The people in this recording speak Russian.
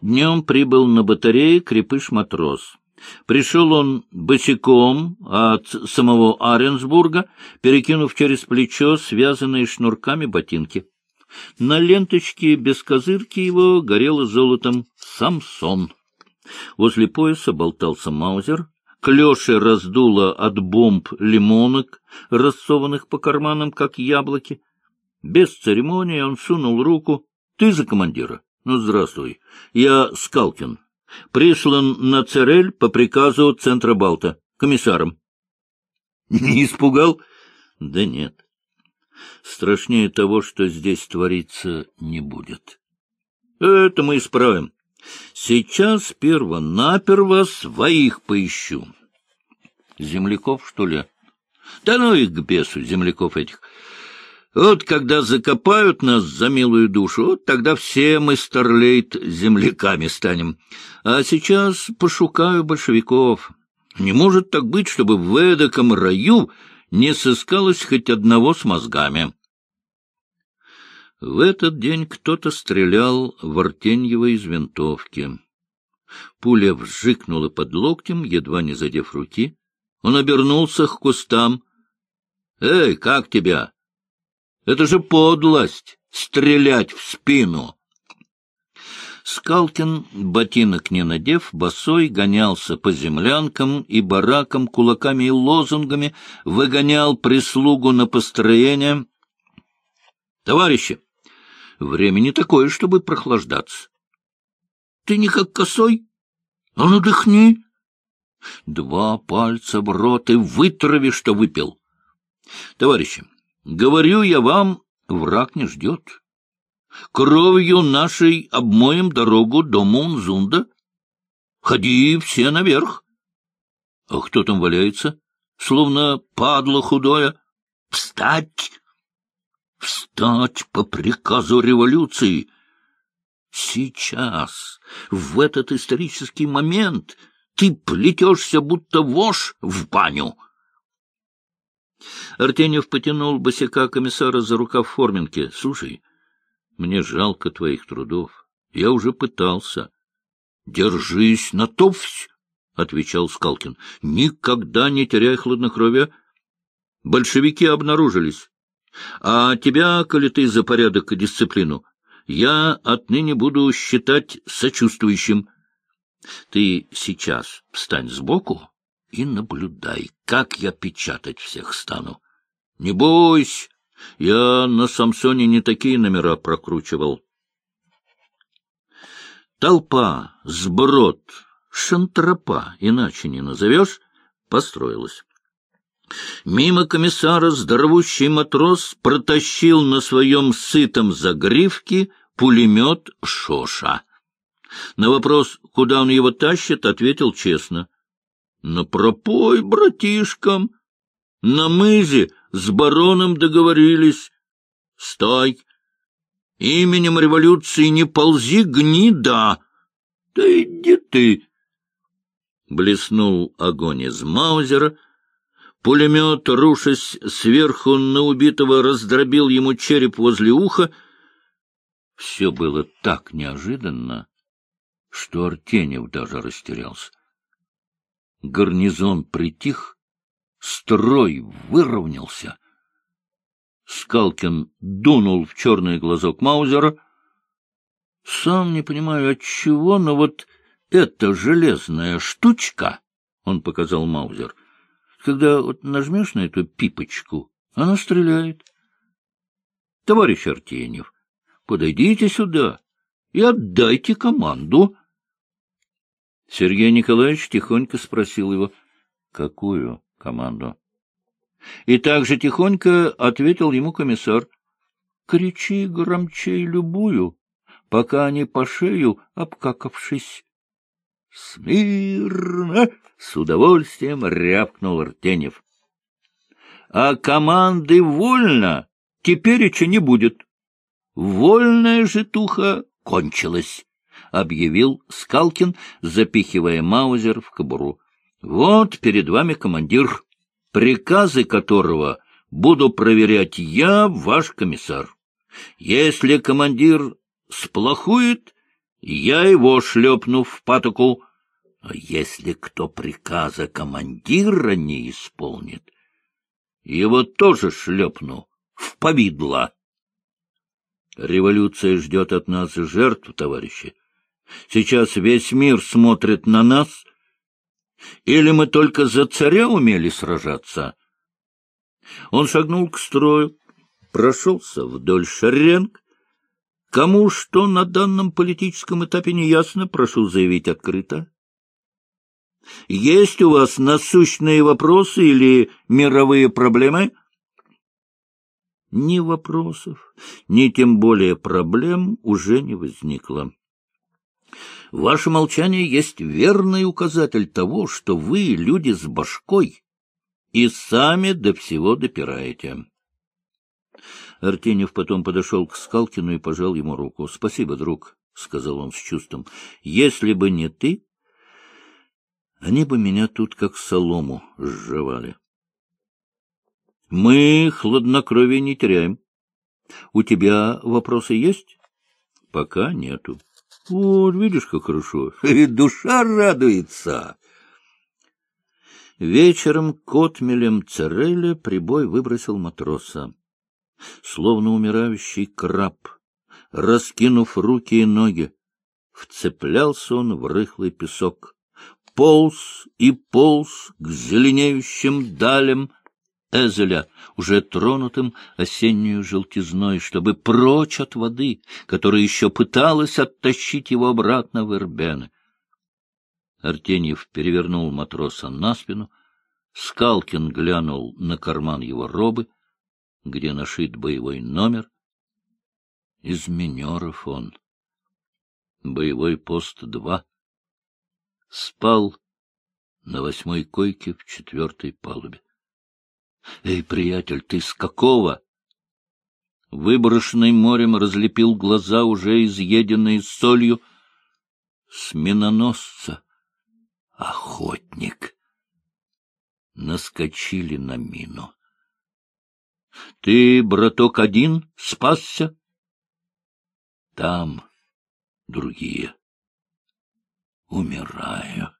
Днем прибыл на батарее крепыш-матрос. Пришел он босиком от самого Аренсбурга, перекинув через плечо связанные шнурками ботинки. На ленточке без козырки его горело золотом «Самсон». Возле пояса болтался маузер, клёши раздуло от бомб лимонок, рассованных по карманам, как яблоки. Без церемонии он сунул руку. — Ты за командира? Ну, здравствуй. Я Скалкин. Прислан на Церель по приказу Центра Балта, комиссаром. — Не испугал? — Да нет. Страшнее того, что здесь твориться не будет. — Это мы исправим. Сейчас перво-наперво своих поищу. Земляков, что ли? Да ну их к бесу, земляков этих. Вот когда закопают нас за милую душу, вот тогда все мы, старлейт, земляками станем. А сейчас пошукаю большевиков. Не может так быть, чтобы в эдаком раю не сыскалось хоть одного с мозгами. В этот день кто-то стрелял в Артеньева из винтовки. Пуля вжикнула под локтем, едва не задев руки. Он обернулся к кустам. — Эй, как тебя? Это же подлость — стрелять в спину! Скалкин, ботинок не надев, босой гонялся по землянкам и баракам кулаками и лозунгами, выгонял прислугу на построение. — Товарищи, время не такое, чтобы прохлаждаться. — Ты не как косой? А ну, дыхни! Два пальца в рот и вытрави, что выпил. Товарищи, говорю я вам, враг не ждет. Кровью нашей обмоем дорогу до Мунзунда. Ходи все наверх. А кто там валяется? Словно падло худое. Встать! Встать по приказу революции! Сейчас, в этот исторический момент, ты плетешься, будто вошь в баню. Артеньев потянул босика комиссара за рукав форменки. — Слушай, мне жалко твоих трудов. Я уже пытался. — Держись на товсь, — отвечал Скалкин. — Никогда не теряй хладнокровия. Большевики обнаружились. А тебя, коли ты за порядок и дисциплину, я отныне буду считать сочувствующим. Ты сейчас встань сбоку и наблюдай, как я печатать всех стану. Не бойся, я на Самсоне не такие номера прокручивал. Толпа, сброд, шантропа, иначе не назовешь, построилась. Мимо комиссара здоровущий матрос протащил на своем сытом загривке пулемет Шоша. На вопрос, куда он его тащит, ответил честно. — На пропой, братишкам. На мызе с бароном договорились. — Стой! Именем революции не ползи, гнида! Да иди ты! Блеснул огонь из Маузера, Пулемет, рушась сверху на убитого, раздробил ему череп возле уха. Все было так неожиданно, что Артенев даже растерялся. Гарнизон притих, строй выровнялся. Скалкин дунул в черный глазок Маузера. Сам не понимаю, от чего, но вот эта железная штучка, — он показал Маузер, — когда вот нажмешь на эту пипочку, она стреляет. Товарищ Артеньев, подойдите сюда и отдайте команду. Сергей Николаевич тихонько спросил его, какую команду? И также тихонько ответил ему комиссар, кричи громчей любую, пока они по шею обкакавшись. «Смирно!» — с удовольствием рявкнул Ртенев. «А команды вольно теперь еще не будет. Вольная житуха кончилась», — объявил Скалкин, запихивая Маузер в кобуру. «Вот перед вами командир, приказы которого буду проверять я, ваш комиссар. Если командир сплохует, я его шлепну в патоку. А если кто приказа командира не исполнит, его тоже шлепну в повидло. Революция ждет от нас жертв, товарищи. Сейчас весь мир смотрит на нас. Или мы только за царя умели сражаться? Он шагнул к строю, прошелся вдоль шеренг. Кому что на данном политическом этапе не ясно, прошу заявить открыто. Есть у вас насущные вопросы или мировые проблемы? Ни вопросов, ни тем более проблем уже не возникло. Ваше молчание есть верный указатель того, что вы люди с башкой и сами до всего допираете. Артенев потом подошел к Скалкину и пожал ему руку. — Спасибо, друг, — сказал он с чувством. — Если бы не ты, они бы меня тут как солому сживали. — Мы хладнокровие не теряем. У тебя вопросы есть? — Пока нету. — Вот, видишь, как хорошо. И душа радуется. Вечером котмелем Цереля прибой выбросил матроса. Словно умирающий краб, раскинув руки и ноги, вцеплялся он в рыхлый песок полз и полз к зеленеющим далям Эзеля, уже тронутым осеннюю желтизной, чтобы прочь от воды, которая еще пыталась оттащить его обратно в Эрбены. Артеньев перевернул матроса на спину, Скалкин глянул на карман его робы, где нашит боевой номер. Из минеров он. Боевой пост два спал на восьмой койке в четвертой палубе. — Эй, приятель, ты с какого? Выброшенный морем разлепил глаза, уже изъеденные солью. С миноносца. Охотник. Наскочили на мину. — Ты, браток, один спасся? — Там другие умираю.